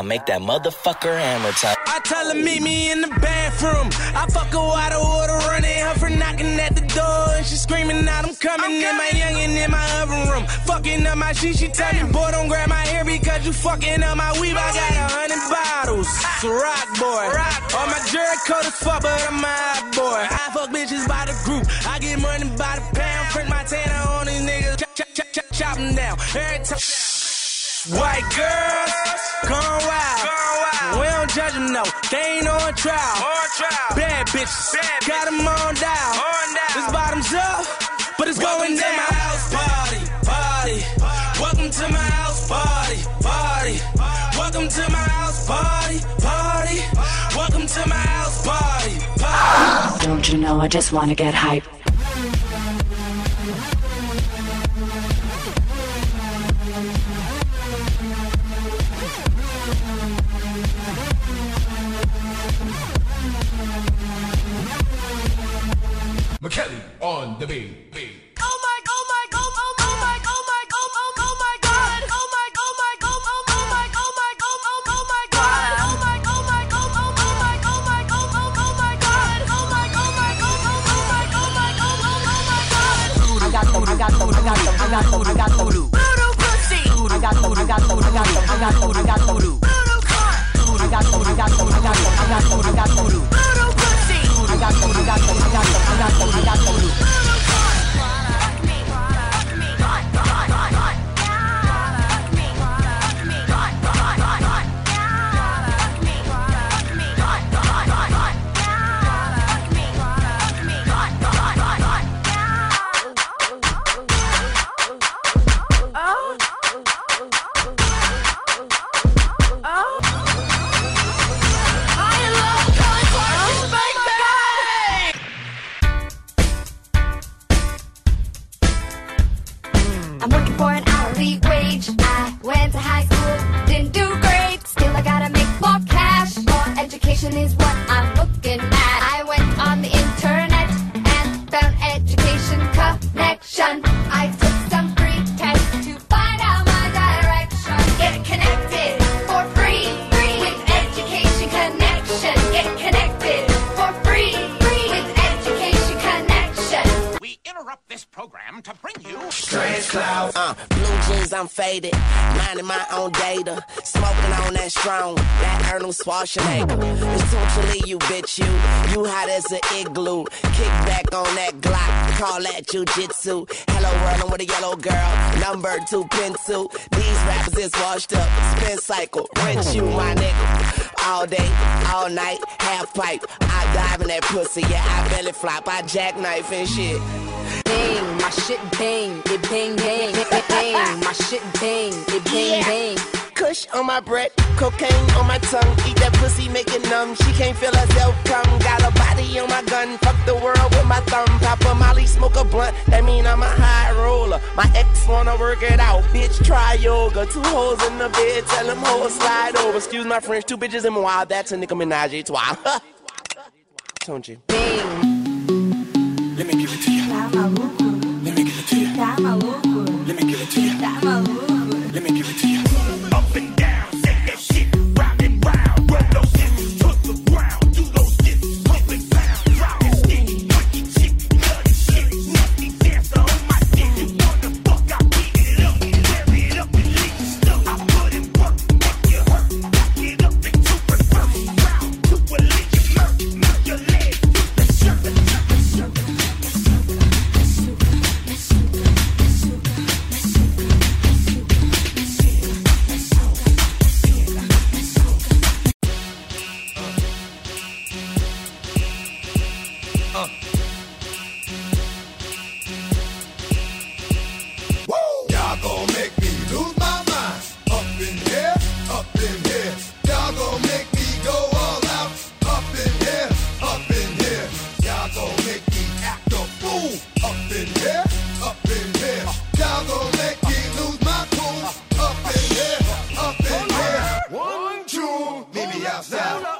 party. Now make that motherfucker hammer time. I tell her meet me in the bathroom. I fuck her out of order, running her for knocking at the door. And she screaming out, I'm coming in my youngin' in my oven room. Fucking up my shit, she tell me, boy, don't grab my hair because you fucking up my weave. I got a hundred bottles. It's a rock boy. All my jerk coat is fuck, but I'm a boy. I fuck bitches by the group. I get money by the pound. Print my tanner on these niggas. Chop, chop, chop, chop, chop 'em down. Every time. White girls, gone wild. We don't judge them, no. They ain't on trial. Bad bitches, got them on down. This bottom's up, but it's going down. my house party, party. Welcome to my house party, party. Welcome to my house party, party. Welcome to my house party, party. Don't you know I just wanna get hype? McKelly on the beat. beat. Oh my, oh my, oh, oh, oh my, oh my, oh, oh, oh my God. Oh my, oh my, oh, oh, oh my, oh my, oh, oh, oh my God. Oh my, oh my, oh, oh, oh my, oh my, oh, oh, oh my God. Oh my, oh my, oh, oh, oh my, oh my, oh, oh, oh my God. I got them, I got them, I got them, I got them, I got them. Voodoo pussy. I got them, I got them, I got them, I got them, I got them. Voodoo cunt. I got them, I got them, I got them, I got them, I got them. Voodoo pussy. I'm working for an hourly wage. I went to high school, didn't do great. Still, I gotta make more cash. More education is I'm faded. Minding my own data. Smoking on that strong. That Arnold Schwarzenegger. Totally you, bitch, you. You hot as an igloo. Kick back on that Glock. Call that jujitsu. Hello world, I'm with a yellow girl. Number two pencil. These rappers is washed up. Spin cycle. Rent you, my nigga. All day, all night, half pipe. I dive in that pussy. Yeah, I belly flop. I jackknife and shit. Bang, my shit bang, it bang bang, it bang, my shit bang, it bang Yeah. bang. Kush on my breath, cocaine on my tongue. Eat that pussy, make it numb. She can't feel herself come. Got a body on my gun. Fuck the world with my thumb. Pop a molly, smoke a blunt. That mean I'm a high roller. My ex wanna work it out. Bitch, try yoga. Two holes in the bed. Tell them hoes slide over. Excuse my French. Two bitches in my wild. That's a Nicki Minaj. It's wild. Don't you? Let me give it to you. Fiação.